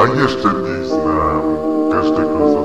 А я Конечно, не знаю, Каждый глаза.